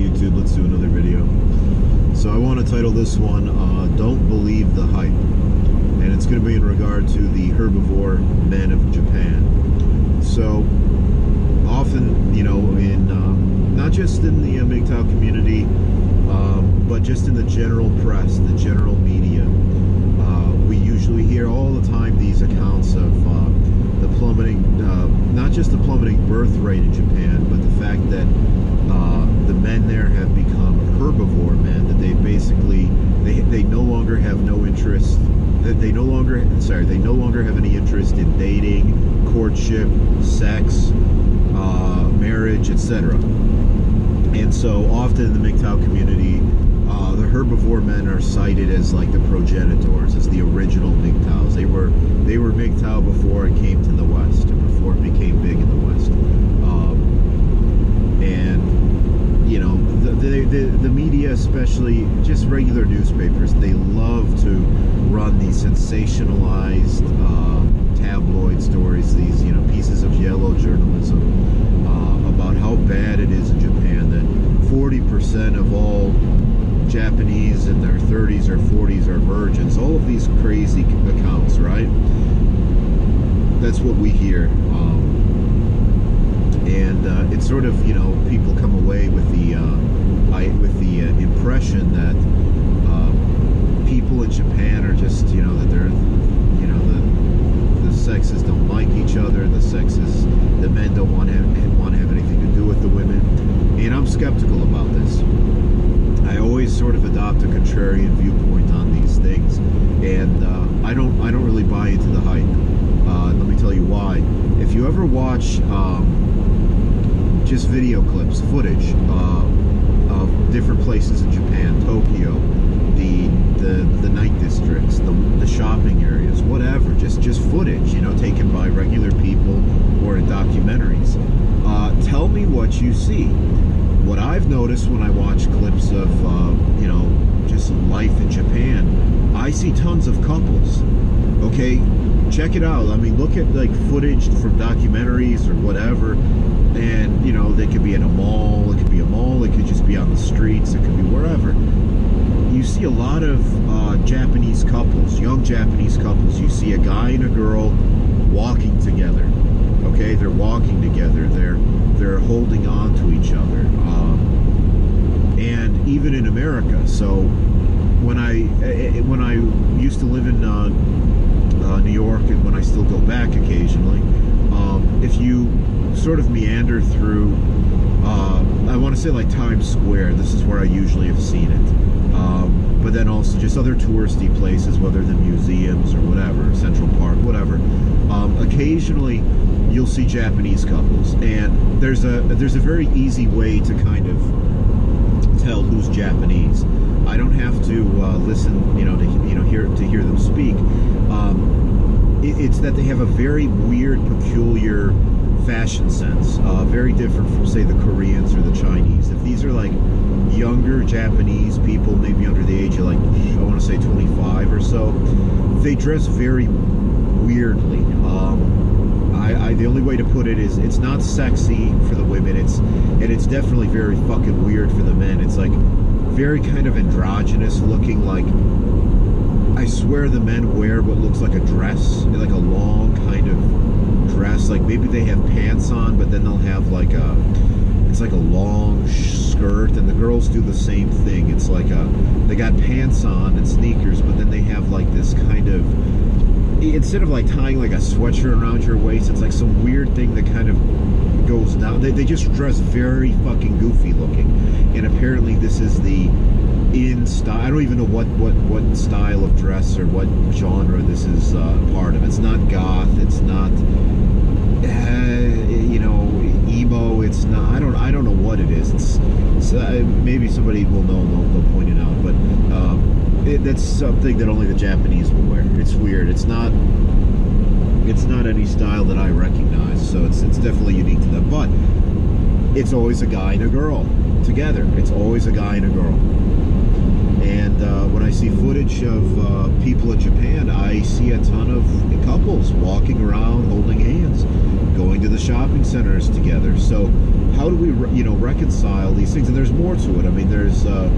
YouTube, let's do another video. So I want to title this one, uh, Don't Believe the Hype. And it's going to be in regard to the herbivore men of Japan. So, often, you know, in uh, not just in the uh, MGTOW community, um, but just in the general press, the general media, uh, we usually hear all the time these accounts of uh, the plummeting, uh, not just the plummeting birth rate in Japan, but the fact that uh, the men there have become herbivore men, that they basically, they, they no longer have no interest, that they no longer, sorry, they no longer have any interest in dating, courtship, sex, uh, marriage, etc. And so often in the MGTOW community, the herbivore men are cited as like the progenitors, as the original MGTOWs. They were they were MGTOW before it came to the West, before it became big in the West. Um, and you know, the, the, the, the media, especially just regular newspapers, they love to run these sensationalized uh, tabloid stories, these you know pieces of yellow journalism uh, about how bad it is in Japan that 40% of all Japanese in their 30s or 40s are virgins. All of these crazy accounts, right? That's what we hear. Um, and uh, it's sort of, you know, people come away with the uh, I, with the uh, impression that uh, people in Japan are just, you know, that they're, you know, the the sexes don't like each other. The sexes, the men don't want to have, want to have anything to do with the women. And I'm skeptical about this. I always sort of adopt a contrarian viewpoint on these things, and uh, I don't I don't really buy into the hype. Uh, let me tell you why. If you ever watch um, just video clips, footage uh, of different places in Japan, Tokyo, the the the night districts, the, the shopping areas, whatever, just just footage, you know, taken by regular people or in documentaries. Uh, tell me what you see what I've noticed when I watch clips of, uh, you know, just life in Japan, I see tons of couples. Okay, check it out. I mean, look at like footage from documentaries or whatever, and you know, they could be in a mall, it could be a mall, it could just be on the streets, it could be wherever. You see a lot of uh, Japanese couples, young Japanese couples. You see a guy and a girl walking together. Okay, they're walking together. They're they're holding on to each other. Um, and even in America. So when I when I used to live in uh, uh, New York and when I still go back occasionally, um, if you sort of meander through, uh, I want to say like Times Square. This is where I usually have seen it. Um, but then also just other touristy places, whether they're museums or whatever, Central Park, whatever. Um, occasionally, you'll see Japanese couples, and there's a there's a very easy way to kind of tell who's Japanese. I don't have to uh, listen, you know, to you know hear to hear them speak. Um, it, it's that they have a very weird, peculiar fashion sense, uh, very different from say the Koreans or the Chinese. If these are like younger Japanese people, maybe under the age of like I want to say 25 or so, they dress very weirdly. Um, I, I, the only way to put it is it's not sexy for the women. It's and it's definitely very fucking weird for the men. It's like very kind of androgynous looking. Like I swear the men wear what looks like a dress, like a long kind of dress. Like maybe they have pants on, but then they'll have like a it's like a long skirt, and the girls do the same thing. It's like a they got pants on and sneakers, but then they have like this kind of instead of like tying like a sweatshirt around your waist, it's like some weird thing that kind of goes down. They, they just dress very fucking goofy looking, and apparently this is the in style. I don't even know what what what style of dress or what genre this is uh, part of. It's not goth. It's not uh, you know emo. It's not. I don't. I don't know what it is. It's, it's uh, maybe somebody will know. They'll, they'll point it out, but. It, that's something that only the Japanese will wear. It's weird. It's not. It's not any style that I recognize, so it's it's definitely unique to them. But it's always a guy and a girl together. It's always a guy and a girl. And uh, when I see footage of uh, people in Japan, I see a ton of couples walking around holding hands, going to the shopping centers together. So how do we you know reconcile these things? And there's more to it. I mean, there's uh,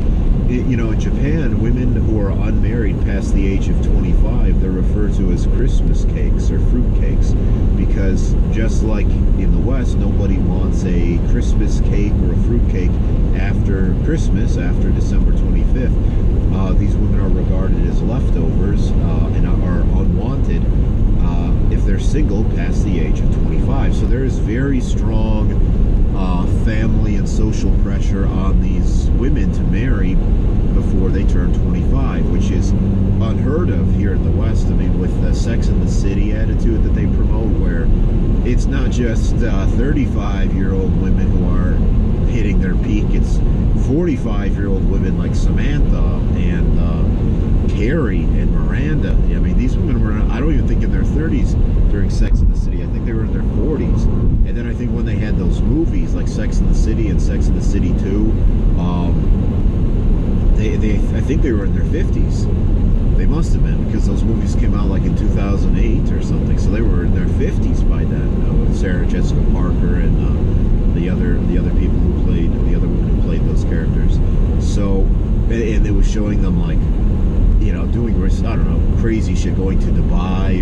you know in Japan, women who are unmarried past the age of 25, they're referred to as Christmas cakes or fruit cakes because just like in the West, nobody wants a Christmas cake or a fruit cake after Christmas, after December 25th. Uh, these women are regarded as leftovers uh, and are unwanted uh, if they're single past the age of 25. So there is very strong uh, family and social pressure on these women to marry before they turn 25, which is unheard of here in the West. I mean, with the Sex in the City attitude that they promote, where it's not just 35 uh, year old women who are hitting their peak, it's 45 year old women like Samantha and uh, Carrie and Miranda. I mean, these women were, I don't even think in their 30s during Sex they were in their 40s. And then I think when they had those movies like Sex in the City and Sex in the City 2, um, they, they, I think they were in their 50s. They must have been because those movies came out like in 2008 or something. So they were in their 50s by then uh, with Sarah Jessica Parker and uh, the other the other people who played the other women who played those characters. So and it was showing them like you know doing I don't know crazy shit, going to Dubai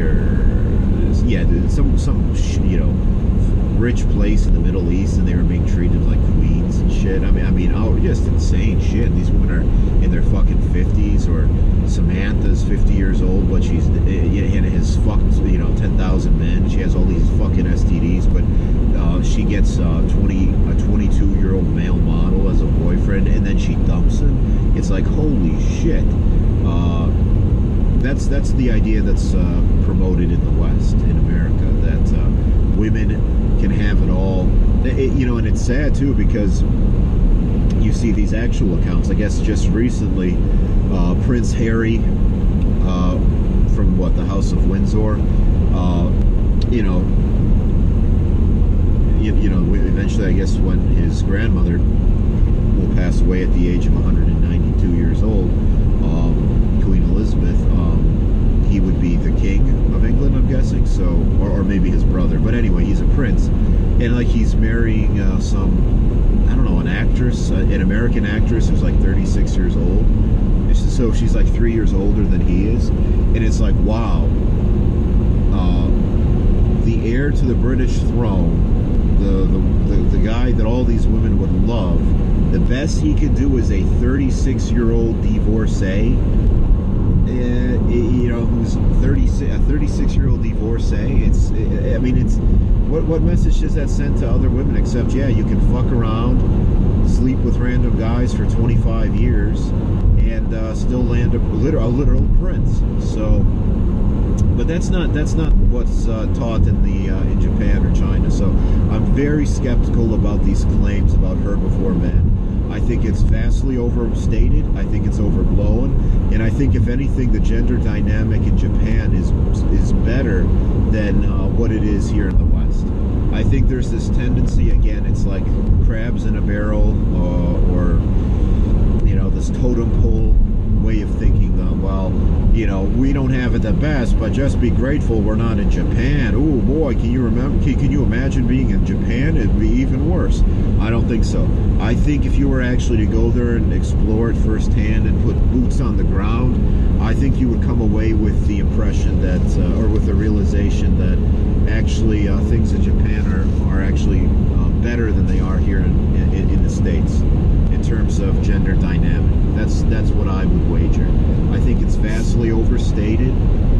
some you know rich place in the Middle East, and they were being treated like queens and shit. I mean, I mean, oh, just insane shit. These women are in their fucking fifties, or Samantha's fifty years old, but she's and has fucked you know ten thousand men. She has all these fucking STDs, but uh, she gets uh, twenty a twenty-two year old male model as a boyfriend, and then she dumps him. It's like holy shit. Uh, that's that's the idea that's uh, promoted in the West in America that uh, women can have it all. It, you know, and it's sad too because you see these actual accounts. I guess just recently, uh, Prince Harry uh, from what the House of Windsor, uh, you know, you, you, know, eventually, I guess when his grandmother will pass away at the age of 192 years old, um, Queen Elizabeth. Um, he would be the king of England, I'm guessing. So, or, or maybe his brother. But anyway, he's a prince, and like he's marrying uh, some, I don't know, an actress, uh, an American actress who's like 36 years old. So she's like three years older than he is, and it's like, wow, uh, the heir to the British throne, the, the the the guy that all these women would love. The best he could do is a 36 year old divorcee uh, you know, who's 36, a 36 year old divorcee. It's, I mean, it's what what message does that send to other women except, yeah, you can fuck around, sleep with random guys for 25 years, and uh, still land a, literal, a literal prince. So, but that's not that's not what's uh, taught in the uh, in Japan or China. So, I'm very skeptical about these claims about herbivore men. I think it's vastly overstated. I think it's overblown, and I think if anything, the gender dynamic in Japan is is better than uh, what it is here in the West. I think there's this tendency again. It's like crabs in a barrel, uh, or you know, this totem pole way of thinking that, well, you know, we don't have it the best, but just be grateful we're not in Japan. Oh boy, can you remember? Can, can you imagine being in Japan? It'd be even worse. I don't think so. I think if you were actually to go there and explore it firsthand and put boots on the ground, I think you would come away with the impression that, uh, or with the realization that actually uh, things in Japan are, are actually uh, better than they are here in, in, in the States terms of gender dynamic. That's that's what I would wager. I think it's vastly overstated.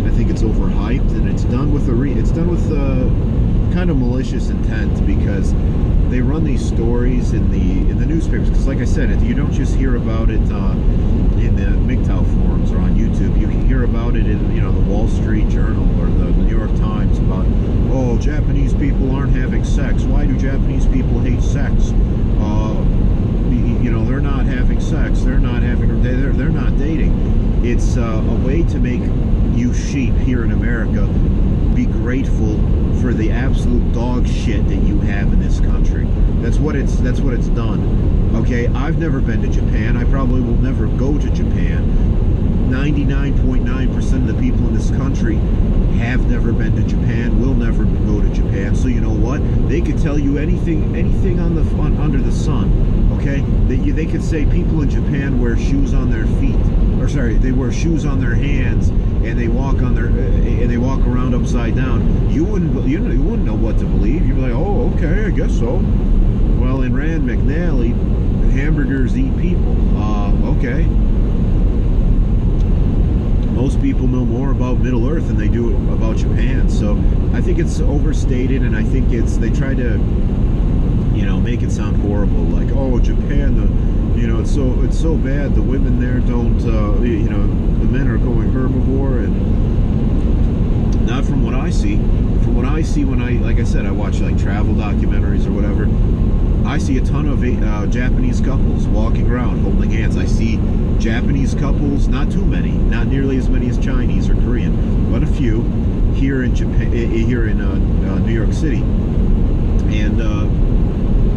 I think it's overhyped, and it's done with a re- it's done with a kind of malicious intent because they run these stories in the in the newspapers. Because, like I said, you don't just hear about it uh, in the MGTOW forums or on YouTube. You can hear about it in you know the Wall Street Journal or the New York Times about oh Japanese people aren't having sex. Why do Japanese people hate sex? They're not having sex they're not having they're, they're not dating it's uh, a way to make you sheep here in america be grateful for the absolute dog shit that you have in this country that's what it's that's what it's done okay i've never been to japan i probably will never go to japan 99.9% of the people in this country have never been to Japan, will never go to Japan. So you know what? They could tell you anything, anything on the on, under the sun. Okay, they, they could say people in Japan wear shoes on their feet, or sorry, they wear shoes on their hands, and they walk on their and they walk around upside down. You wouldn't you, you wouldn't know what to believe. You'd be like, oh, okay, I guess so. Well, in Rand McNally, hamburgers eat people. Uh, okay most people know more about Middle Earth than they do about Japan. So I think it's overstated, and I think it's they try to, you know, make it sound horrible. Like, oh, Japan, the, you know, it's so it's so bad. The women there don't, uh, you know, the men are going herbivore, and not from what I see. From what I see when I, like I said, I watch like travel documentaries or whatever. I see a ton of uh, Japanese couples walking around holding hands. I see Japanese couples, not too many, not nearly as many as Chinese or Korean, but a few here in Japan, here in uh, uh, New York City. And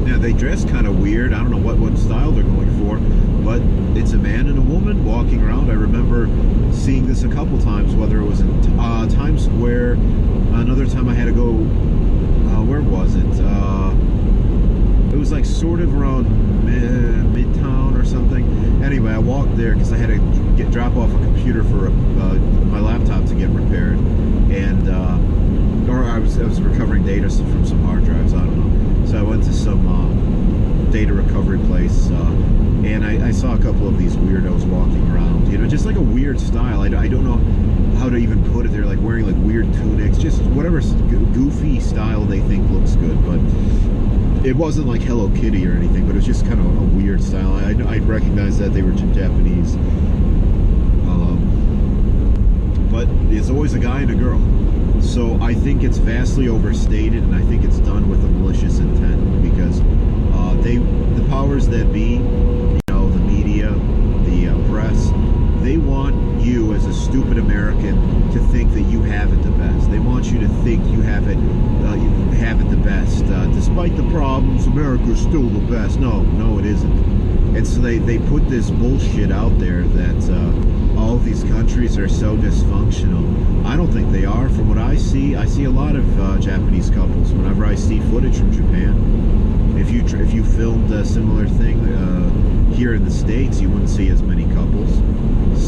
uh, yeah, they dress kind of weird. I don't know what what style they're going for, but it's a man and a woman walking around. I remember seeing this a couple times, whether it was in uh, Times Square. Another time I had to go. Uh, where was it? Uh, it was like sort of around mid, midtown or something. Anyway, I walked there because I had to get drop off a computer for a, uh, my laptop to get repaired, and uh, or I was I was recovering data from some hard drives. I don't know. So I went to some uh, data recovery place, uh, and I, I, saw a couple of these weirdos walking around. You know, just like a weird style. I, I don't know how to even put it. They're like wearing like weird tunics, just whatever goofy style they think looks good, but it wasn't like Hello Kitty or anything, but it was just kind of a weird style. I I recognized that they were Japanese. Um, but it's always a guy and a girl. So I think it's vastly overstated, and I think it's done with a malicious intent because uh, they, the powers that be, you know, the media, the uh, press, they want you as a stupid American to think that you have it the best. They want you to think you have it, uh, you have it the best. Uh, despite the problems, America's still the best. No, no, it isn't. And so they, they put this bullshit out there that uh, all these countries are so dysfunctional. I don't think they are. From what I see, I see a lot of uh, Japanese couples. Whenever I see footage from Japan, if you if you filmed a similar thing uh, here in the states, you wouldn't see as many couples.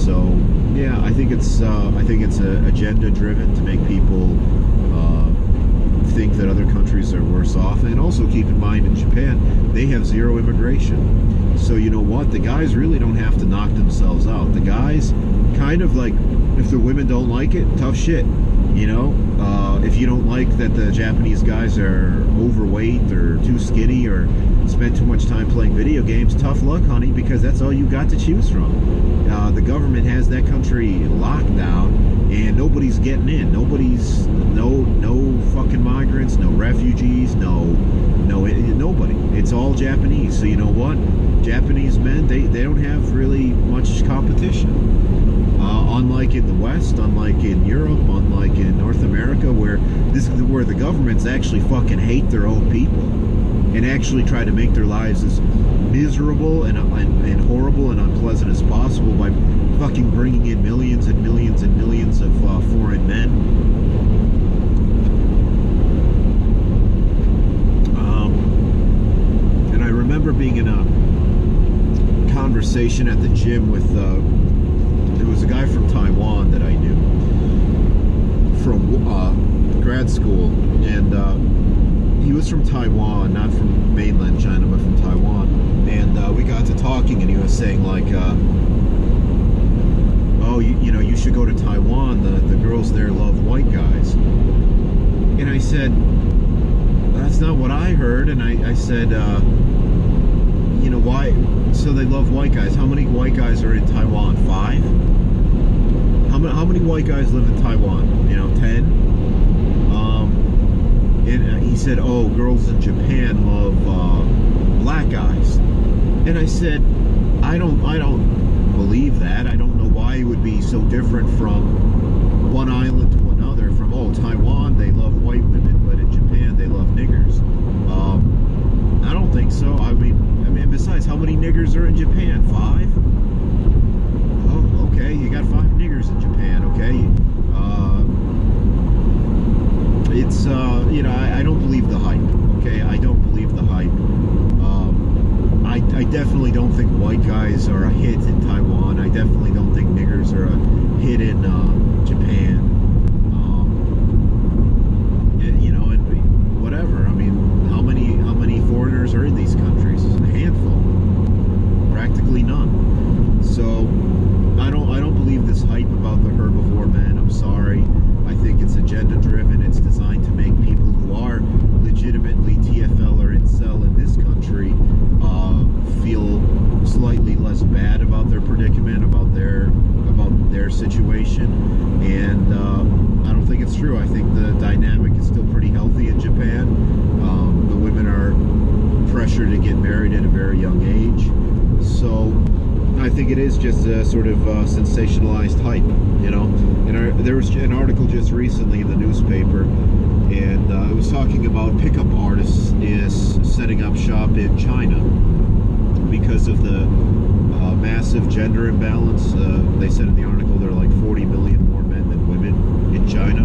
So yeah, I think it's uh, I think it's agenda driven to make people uh, think that other countries are worse off. And also keep in mind in Japan they have zero immigration. So you know what? The guys really don't have to knock themselves out. The guys kind of like if the women don't like it, tough shit. You know, uh, if you don't like that the Japanese guys are overweight or too skinny or spend too much time playing video games, tough luck, honey, because that's all you got to choose from. Uh, the government has that country locked down, and nobody's getting in. Nobody's no no fucking migrants, no refugees, no no nobody. It's all Japanese. So you know what? Japanese men they they don't have really much competition. Uh, unlike in the West, unlike in Europe, unlike in North America, where this is where the governments actually fucking hate their own people and actually try to make their lives as miserable and, and, and horrible and unpleasant as possible by fucking bringing in millions and millions and millions of uh, foreign men. Um, and I remember being in a conversation at the gym with. Uh, there was a guy from Taiwan that I knew from uh, grad school, and uh, he was from Taiwan, not from mainland China, but from Taiwan. And uh, we got to talking, and he was saying like, uh, "Oh, you, you know, you should go to Taiwan. The the girls there love white guys." And I said, "That's not what I heard." And I, I said, uh, "You know why?" So they love white guys. How many white guys are in Taiwan? Five how many, how many white guys live in Taiwan? You know, 10? Um, and uh, he said, oh, girls in Japan love uh, black guys. And I said, I don't, I don't believe that. I don't know it would be so different from one island to another. From, oh, Taiwan, they love white women, but in Japan, they love niggers. Um, I don't think so. I mean, I mean, besides, how many niggers are in Japan? Five? Okay, you got five niggers in Japan. Okay, uh, it's uh, you know I, I, don't believe the hype. Okay, I don't believe the hype. Um, I, I definitely don't think white guys are a hit in Taiwan. I definitely don't think are a hit in uh, Japan. Um, you know, and whatever. I mean, how many how many foreigners are in these countries? A handful, practically none. So I don't I don't believe this hype about the herbivore men. I'm sorry. I think it's agenda driven. It's designed to make people who are legitimately TFL or incel in this country uh, feel slightly less bad about their predicament, about their about their situation, and true. I think the dynamic is still pretty healthy in Japan. Um, the women are pressured to get married at a very young age, so I think it is just a sort of uh, sensationalized hype, you know. And there was an article just recently in the newspaper, and uh, it was talking about pickup artists is setting up shop in China because of the uh, massive gender imbalance. Uh, they said in the article there are like 40 million more men than women in China,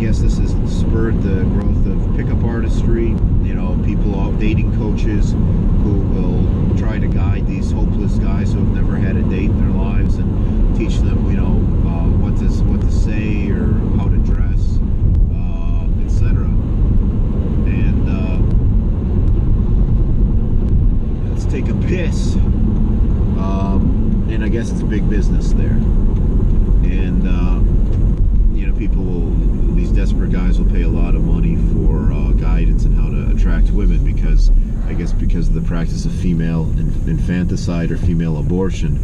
guess this has spurred the growth of pickup artistry. You know, people uh, dating coaches who will try to guide these hopeless guys who have never had a date in their lives and teach them, you know, uh, what to what to say or how to dress, uh, etc. And uh, let's take a piss. Um, and I guess it's a big business there. And uh, you know, people will these desperate guys will pay a lot of money for uh, guidance and how to attract women because I guess because of the practice of female infanticide or female abortion,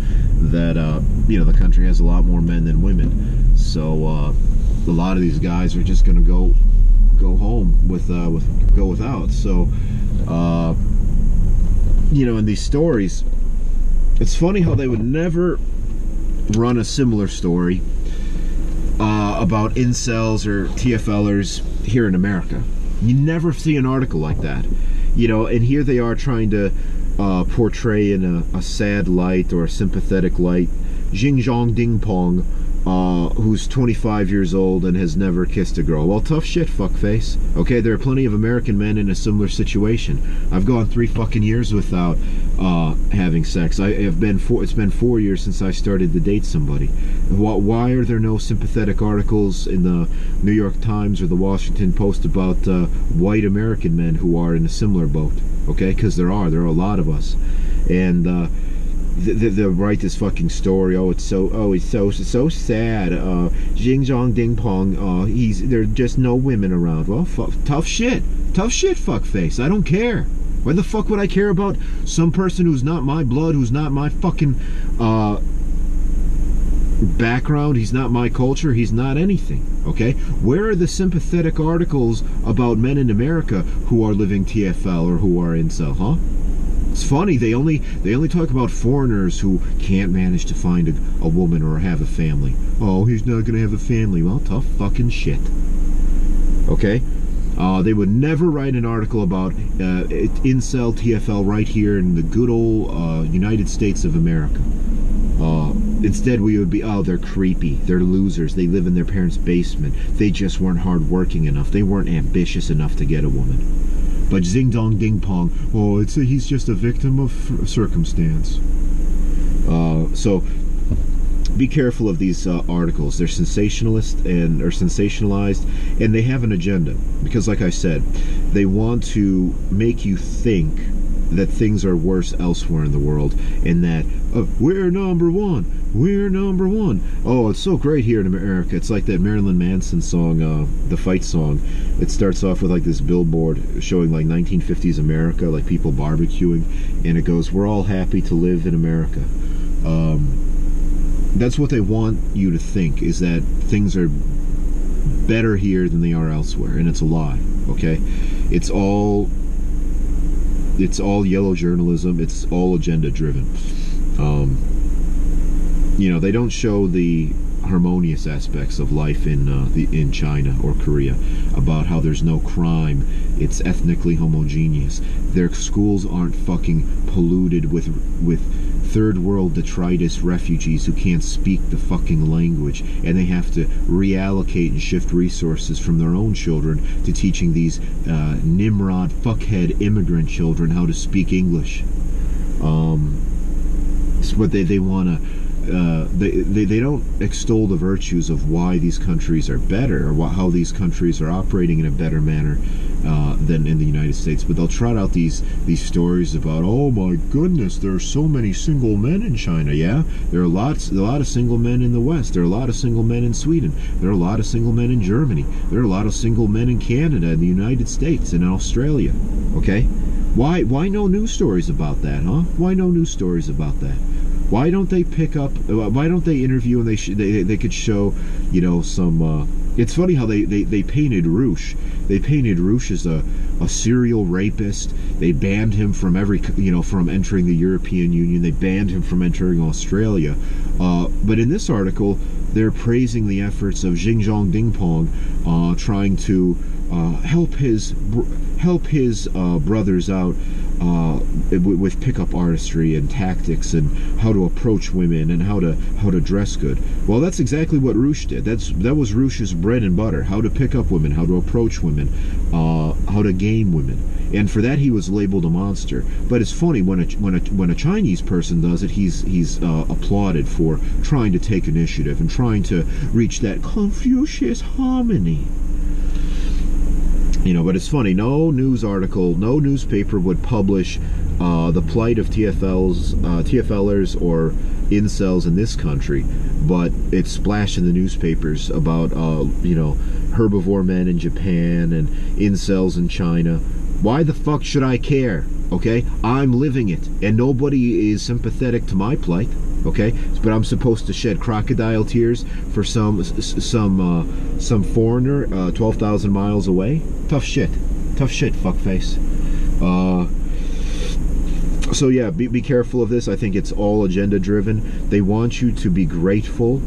that uh, you know the country has a lot more men than women. So uh, a lot of these guys are just going to go go home with uh, with go without. So uh, you know, in these stories, it's funny how they would never run a similar story uh, about incels or TFLers here in America. You never see an article like that you know, and here they are trying to uh, portray in a, a, sad light or a sympathetic light jing Xinjiang Ding Pong, uh, who's 25 years old and has never kissed a girl. Well, tough shit, fuckface. Okay, there are plenty of American men in a similar situation. I've gone three fucking years without uh, having sex. I have been four. It's been four years since I started to date somebody. Why are there no sympathetic articles in the New York Times or the Washington Post about uh, white American men who are in a similar boat? Okay, because there are. There are a lot of us, and uh, they, they write this fucking story. Oh, it's so oh, it's so so sad. Uh, Xinjiang Ding Pong. Uh, he's there's just no women around. Well, fuck, tough shit, tough shit, fuckface. I don't care. Why the fuck would I care about some person who's not my blood, who's not my fucking uh, background? He's not my culture. He's not anything. Okay, where are the sympathetic articles about men in America who are living TFL or who are incel? Huh? It's funny they only they only talk about foreigners who can't manage to find a, a woman or have a family. Oh, he's not gonna have a family. Well, tough fucking shit. Okay. Uh, they would never write an article about uh, incel TFL right here in the good old uh, United States of America. Uh, instead, we would be, oh, they're creepy. They're losers. They live in their parents' basement. They just weren't hardworking enough. They weren't ambitious enough to get a woman. But Zing Dong Ding Pong, oh, it's a, he's just a victim of circumstance. Uh, so be careful of these uh, articles. They're sensationalist and are sensationalized, and they have an agenda. Because, like I said, they want to make you think that things are worse elsewhere in the world, and that uh, we're number one, we're number one. Oh, it's so great here in America. It's like that Marilyn Manson song, uh, the fight song. It starts off with like this billboard showing like 1950s America, like people barbecuing, and it goes, "We're all happy to live in America." Um, that's what they want you to think is that things are better here than they are elsewhere, and it's a lie. Okay, it's all it's all yellow journalism. It's all agenda driven. Um, you know, they don't show the harmonious aspects of life in uh, the in China or Korea about how there's no crime. It's ethnically homogeneous. Their schools aren't fucking polluted with with third world detritus refugees who can't speak the fucking language and they have to reallocate and shift resources from their own children to teaching these uh, Nimrod fuckhead immigrant children how to speak English. Um, but they, they want to uh, they, they, they don't extol the virtues of why these countries are better or how these countries are operating in a better manner uh, than in the United States. But they'll trot out these these stories about, oh my goodness, there are so many single men in China. Yeah, there are lots a lot of single men in the West. There are a lot of single men in Sweden. There are a lot of single men in Germany. There are a lot of single men in Canada, in the United States, and Australia. Okay, why why no news stories about that, huh? Why no news stories about that? Why don't they pick up? Why don't they interview and they they they could show, you know, some. Uh, it's funny how they, they, they painted Roosh. They painted Roosh as a, a serial rapist. They banned him from every you know from entering the European Union. They banned him from entering Australia. Uh, but in this article, they're praising the efforts of Xinjiang Dingpong, uh, trying to uh, help his help his uh, brothers out uh, with pickup artistry and tactics and how to approach women and how to how to dress good. Well, that's exactly what Roosh did. That's that was Roosh's bread and butter: how to pick up women, how to approach women, uh, how to game women. And for that, he was labeled a monster. But it's funny when a when a when a Chinese person does it, he's he's uh, applauded for trying to take initiative and trying to reach that Confucius harmony you know but it's funny no news article no newspaper would publish uh, the plight of TFLs uh, TFLers or incels in this country but it's splashed in the newspapers about uh, you know herbivore men in Japan and incels in China. Why the fuck should I care? Okay? I'm living it and nobody is sympathetic to my plight okay? But i'm supposed to shed crocodile tears for some some uh, some foreigner uh, 12,000 miles away? Tough shit. Tough shit fuckface. Uh so yeah be, be careful of this. I think it's all agenda driven. They want you to be grateful.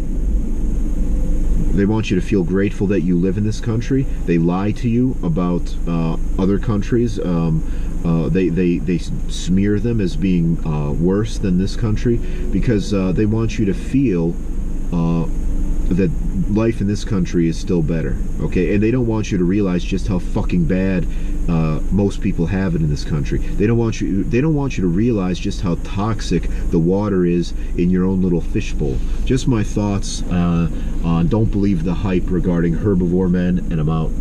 They want you to feel grateful that you live in this country. They lie to you about uh, other countries. Um, uh, they, they, they smear them as being uh, worse than this country because uh, they want you to feel uh, that life in this country is still better. Okay, and they don't want you to realize just how fucking bad uh, most people have it in this country. They don't want you. They don't want you to realize just how toxic the water is in your own little fishbowl. Just my thoughts uh, on don't believe the hype regarding herbivore men, and I'm out.